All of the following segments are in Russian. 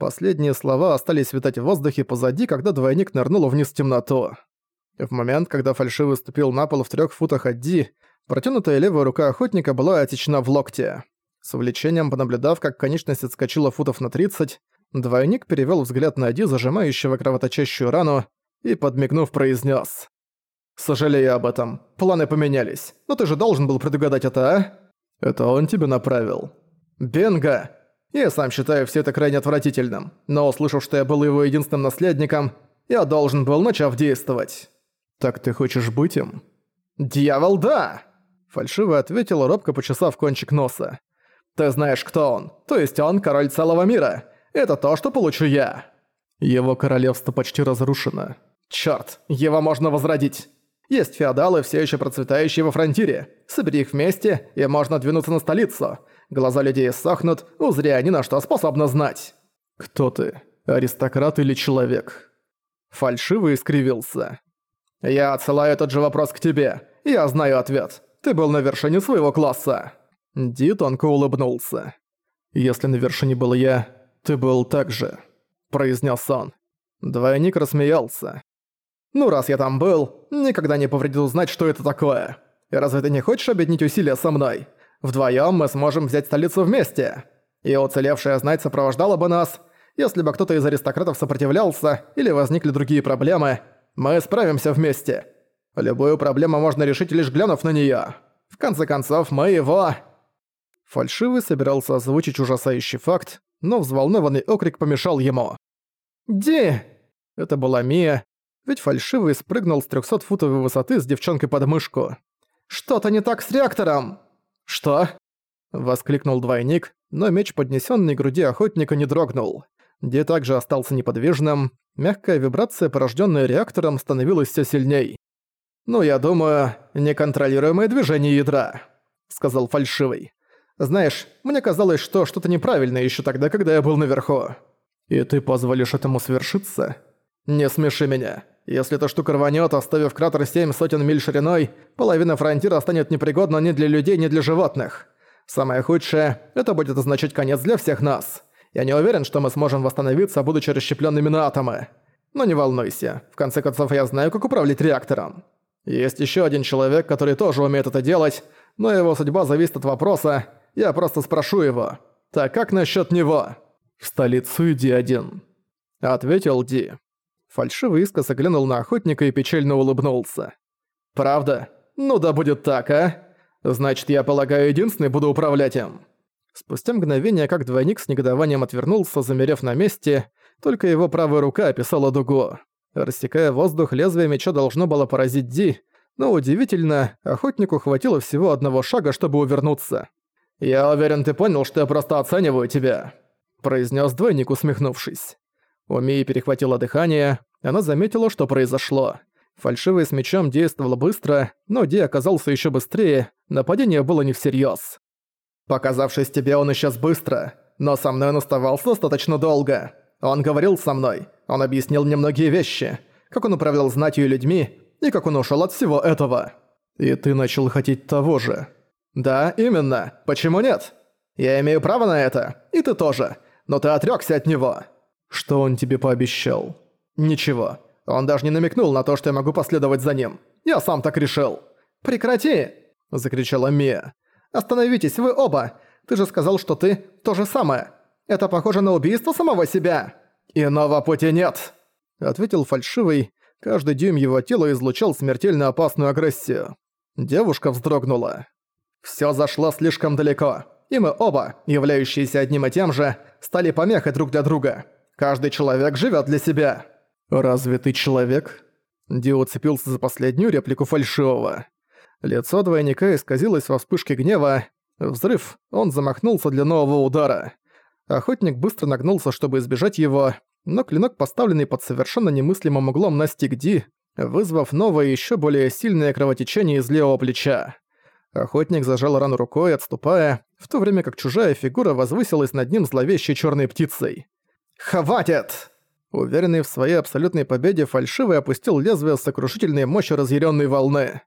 Последние слова остались витать в воздухе позади, когда двойник нырнул вниз в темноту. В момент, когда фальшивый ступил на пол в трех футах от Ди, протянутая левая рука охотника была отечена в локте. С увлечением понаблюдав, как конечность отскочила футов на 30, двойник перевел взгляд на Ди, зажимающего кровоточащую рану, и, подмигнув, произнес: «Сожалею об этом. Планы поменялись. Но ты же должен был предугадать это, а?» «Это он тебя направил?» «Бенга! Я сам считаю все это крайне отвратительным, но услышав, что я был его единственным наследником, я должен был, начав действовать». «Так ты хочешь быть им?» «Дьявол, да!» Фальшиво ответил, робко почесав кончик носа. «Ты знаешь, кто он. То есть он король целого мира. Это то, что получу я». Его королевство почти разрушено. Чёрт, его можно возродить. Есть феодалы, все еще процветающие во фронтире. Собери их вместе, и можно двинуться на столицу. Глаза людей сохнут, узри они на что способны знать. Кто ты? Аристократ или человек? Фальшиво искривился. Я отсылаю тот же вопрос к тебе. Я знаю ответ. Ты был на вершине своего класса. Ди тонко улыбнулся. Если на вершине был я, ты был так же, произнес он. Двойник рассмеялся. Ну, раз я там был, никогда не повредит узнать, что это такое. И разве ты не хочешь объединить усилия со мной? Вдвоем мы сможем взять столицу вместе. И уцелевшая знать сопровождала бы нас. Если бы кто-то из аристократов сопротивлялся или возникли другие проблемы, мы справимся вместе. Любую проблему можно решить лишь глянув на неё. В конце концов, мы его...» Фальшивый собирался озвучить ужасающий факт, но взволнованный окрик помешал ему. «Ди!» Это была Мия, ведь фальшивый спрыгнул с 300-футовой высоты с девчонкой под мышку. «Что-то не так с реактором!» «Что?» — воскликнул двойник, но меч, поднесенный к груди охотника, не дрогнул. Ди также остался неподвижным, мягкая вибрация, порожденная реактором, становилась все сильней. «Ну, я думаю, неконтролируемое движение ядра», — сказал фальшивый. «Знаешь, мне казалось, что что-то неправильно еще тогда, когда я был наверху». «И ты позволишь этому свершиться?» «Не смеши меня. Если эта штука рванёт, оставив кратер семь сотен миль шириной, половина фронтира станет непригодна ни для людей, ни для животных. Самое худшее – это будет означать конец для всех нас. Я не уверен, что мы сможем восстановиться, будучи расщеплёнными на атомы. Но не волнуйся, в конце концов я знаю, как управлять реактором. Есть ещё один человек, который тоже умеет это делать, но его судьба зависит от вопроса, я просто спрошу его. Так как насчёт него? В столицу иди один. Ответил Ди. Фальшивый искоса глянул на охотника и печально улыбнулся. «Правда? Ну да будет так, а? Значит, я полагаю, единственный буду управлять им». Спустя мгновение, как двойник с негодованием отвернулся, замерев на месте, только его правая рука описала дугу. Рассекая воздух, лезвие меча должно было поразить Ди, но удивительно, охотнику хватило всего одного шага, чтобы увернуться. «Я уверен, ты понял, что я просто оцениваю тебя», — произнес двойник, усмехнувшись. У Мии перехватило дыхание, она заметила, что произошло. Фальшивый с мечом действовал быстро, но Ди оказался еще быстрее, нападение было не всерьез. «Показавшись тебе, он исчез быстро, но со мной он оставался достаточно долго. Он говорил со мной, он объяснил мне многие вещи, как он управлял знатью и людьми, и как он ушел от всего этого. И ты начал хотеть того же». «Да, именно. Почему нет? Я имею право на это, и ты тоже, но ты отрёкся от него». Что он тебе пообещал? Ничего. Он даже не намекнул на то, что я могу последовать за ним. Я сам так решил. Прекрати! Закричала Мия. Остановитесь, вы оба! Ты же сказал, что ты то же самое. Это похоже на убийство самого себя. Иного пути нет. Ответил фальшивый. Каждый дюйм его тела излучал смертельно опасную агрессию. Девушка вздрогнула. Всё зашло слишком далеко, и мы оба, являющиеся одним и тем же, стали помехой друг для друга. Каждый человек живет для себя. Разве ты человек? Ди уцепился за последнюю реплику фальшивого. Лицо двойника исказилось во вспышке гнева. Взрыв, он замахнулся для нового удара. Охотник быстро нагнулся, чтобы избежать его, но клинок, поставленный под совершенно немыслимым углом, настиг Ди, вызвав новое еще более сильное кровотечение из левого плеча. Охотник зажал рану рукой, отступая, в то время как чужая фигура возвысилась над ним зловещей черной птицей. «Хватит!» Уверенный в своей абсолютной победе, фальшивый опустил лезвие сокрушительной мощью разъяренной волны.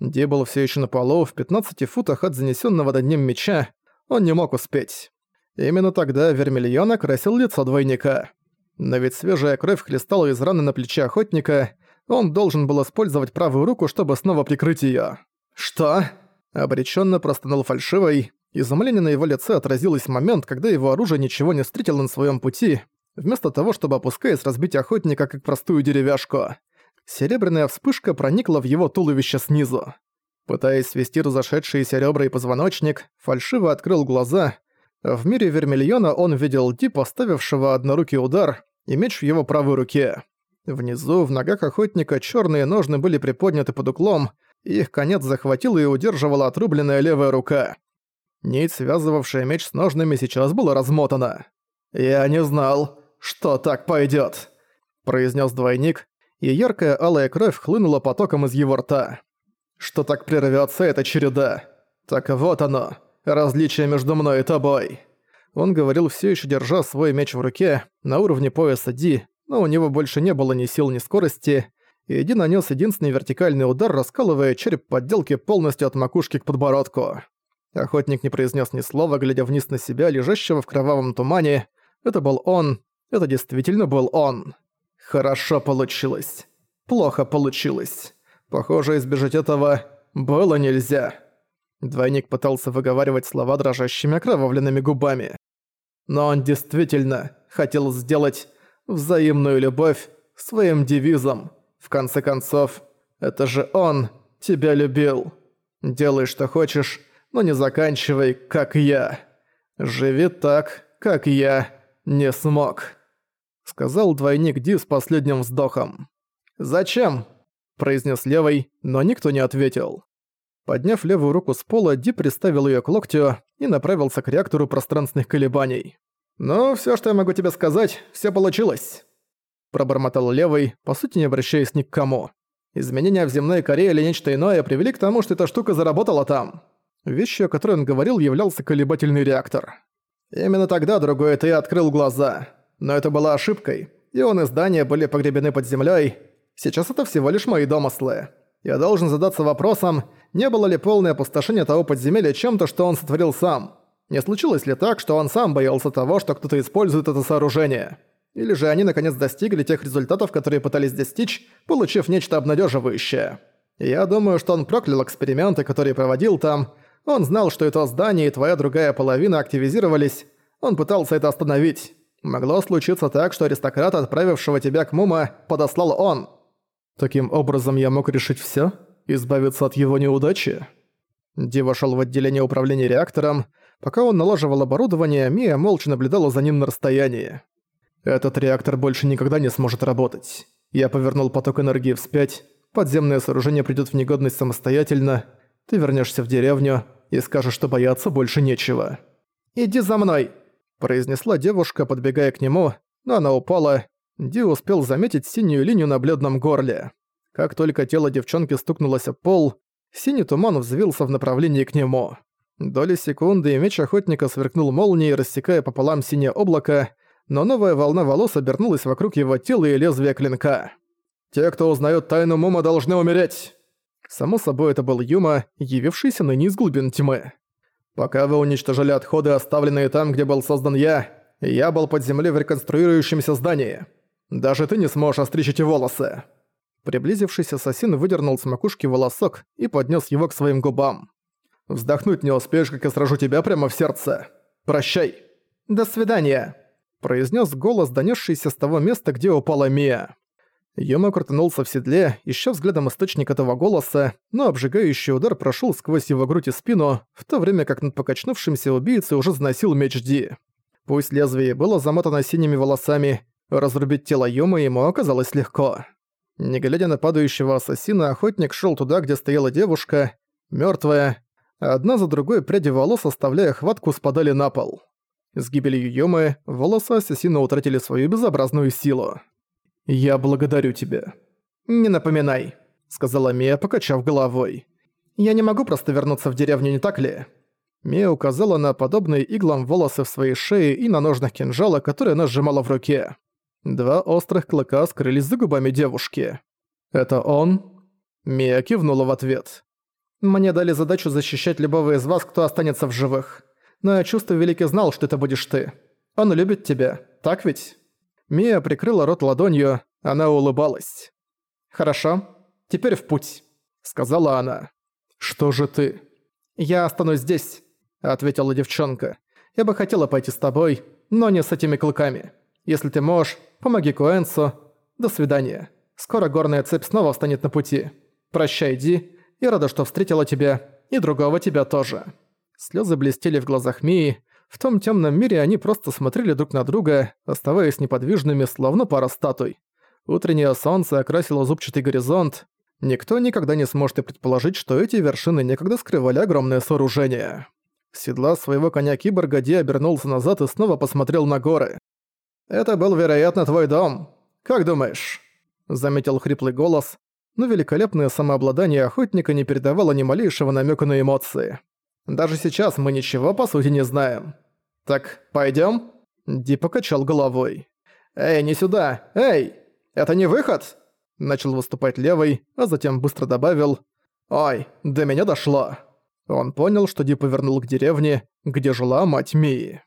Ди был все еще на полу, в 15 футах от занесенного над ним меча. Он не мог успеть. Именно тогда Вермильон окрасил лицо двойника. Но ведь свежая кровь хлестала из раны на плече охотника, он должен был использовать правую руку, чтобы снова прикрыть её. «Что?» Обречённо простонал фальшивый. Изумление на его лице отразилось в момент, когда его оружие ничего не встретило на своём пути, вместо того, чтобы опускаясь разбить охотника как простую деревяшку. Серебряная вспышка проникла в его туловище снизу. Пытаясь свести разошедшиеся ребра и позвоночник, фальшиво открыл глаза. В мире Вермильона он видел Ди, поставившего однорукий удар, и меч в его правой руке. Внизу, в ногах охотника, черные ножны были приподняты под углом, и их конец захватила и удерживала отрубленная левая рука. Нить, связывавшая меч с ножными, сейчас была размотана. «Я не знал, что так пойдет, произнес двойник, и яркая алая кровь хлынула потоком из его рта. «Что так прервётся эта череда? Так вот оно, различие между мной и тобой». Он говорил все еще держа свой меч в руке, на уровне пояса Ди, но у него больше не было ни сил, ни скорости, и Ди нанес единственный вертикальный удар, раскалывая череп подделки полностью от макушки к подбородку. Охотник не произнес ни слова, глядя вниз на себя, лежащего в кровавом тумане. Это был он. Это действительно был он. Хорошо получилось. Плохо получилось. Похоже, избежать этого было нельзя. Двойник пытался выговаривать слова дрожащими окровавленными губами. Но он действительно хотел сделать взаимную любовь своим девизом. В конце концов, это же он тебя любил. Делай, что хочешь, но не заканчивай, как я. Живи так, как я не смог», — сказал двойник Ди с последним вздохом. «Зачем?» — произнес левый, но никто не ответил. Подняв левую руку с пола, Ди приставил её к локтю и направился к реактору пространственных колебаний. «Ну, всё, что я могу тебе сказать, всё получилось», — пробормотал левый, по сути не обращаясь ни к кому. «Изменения в земной коре или нечто иное привели к тому, что эта штука заработала там». Вещью, о которой он говорил, являлся колебательный реактор. Именно тогда другой ты открыл глаза. Но это была ошибкой, и он и здания были погребены под землей. Сейчас это всего лишь мои домыслы. Я должен задаться вопросом, не было ли полное опустошение того подземелья чем-то, что он сотворил сам. Не случилось ли так, что он сам боялся того, что кто-то использует это сооружение? Или же они наконец достигли тех результатов, которые пытались достичь, получив нечто обнадеживающее? Я думаю, что он проклял эксперименты, которые проводил там. Он знал, что это здание и твоя другая половина активизировались. Он пытался это остановить. Могло случиться так, что аристократ, отправившего тебя к Мума, подослал он. Таким образом я мог решить всё? Избавиться от его неудачи? Ди вошёл в отделение управления реактором. Пока он налаживал оборудование, Мия молча наблюдала за ним на расстоянии. «Этот реактор больше никогда не сможет работать. Я повернул поток энергии вспять. Подземное сооружение придёт в негодность самостоятельно. Ты вернёшься в деревню и скажешь, что бояться больше нечего». «Иди за мной!» – произнесла девушка, подбегая к нему, но она упала. Ди успел заметить синюю линию на бледном горле. Как только тело девчонки стукнулось о пол, синий туман взвился в направлении к нему. Доли секунды и меч охотника сверкнул молнией, рассекая пополам синее облако, но новая волна волос обернулась вокруг его тела и лезвия клинка. «Те, кто узнает тайну Мума, должны умереть!» Само собой, это был Юма, явившийся ныне из глубин тьмы. «Пока вы уничтожили отходы, оставленные там, где был создан я, я был под землей в реконструирующемся здании. Даже ты не сможешь остричь эти волосы!» Приблизившийся ассасин выдернул с макушки волосок и поднес его к своим губам. «Вздохнуть не успеешь, как я сражу тебя прямо в сердце. Прощай!» «До свидания!» произнес голос, донесшийся с того места, где упала Мия. Йома крутанулся в седле, ища взглядом источник этого голоса, но обжигающий удар прошел сквозь его грудь и спину, в то время как над покачнувшимся убийцей уже заносил меч Ди. Пусть лезвие было замотано синими волосами, разрубить тело Йома ему оказалось легко. Не глядя на падающего ассасина, охотник шел туда, где стояла девушка, мертвая. Одна за другой пряди волос, оставляя хватку, спадали на пол. С гибелью Йомы волосы ассасина утратили свою безобразную силу. «Я благодарю тебя». «Не напоминай», — сказала Мия, покачав головой. «Я не могу просто вернуться в деревню, не так ли?» Мия указала на подобные иглам волосы в своей шее и на ножнах кинжала, которые она сжимала в руке. Два острых клыка скрылись за губами девушки. «Это он?» Мия кивнула в ответ. «Мне дали задачу защищать любого из вас, кто останется в живых. Но я чувствую, Великий знал, что это будешь ты. Он любит тебя, так ведь?» Мия прикрыла рот ладонью, она улыбалась. «Хорошо, теперь в путь», — сказала она. «Что же ты?» «Я останусь здесь», — ответила девчонка. «Я бы хотела пойти с тобой, но не с этими клыками. Если ты можешь, помоги Куэнсу. До свидания. Скоро горная цепь снова встанет на пути. Прощай, Ди. Я рада, что встретила тебя, и другого тебя тоже». Слезы блестели в глазах Мии. В том темном мире они просто смотрели друг на друга, оставаясь неподвижными, словно пара статуй. Утреннее солнце окрасило зубчатый горизонт. Никто никогда не сможет и предположить, что эти вершины некогда скрывали огромное сооружение. седла своего коня киборга Ди обернулся назад и снова посмотрел на горы. «Это был, вероятно, твой дом. Как думаешь?» Заметил хриплый голос, но великолепное самообладание охотника не передавало ни малейшего намека на эмоции. Даже сейчас мы ничего по сути не знаем. Так, пойдем? Ди покачал головой. «Эй, не сюда! Эй! Это не выход!» Начал выступать левый, а затем быстро добавил «Ой, до меня дошло!» Он понял, что Ди повернул к деревне, где жила мать Мии.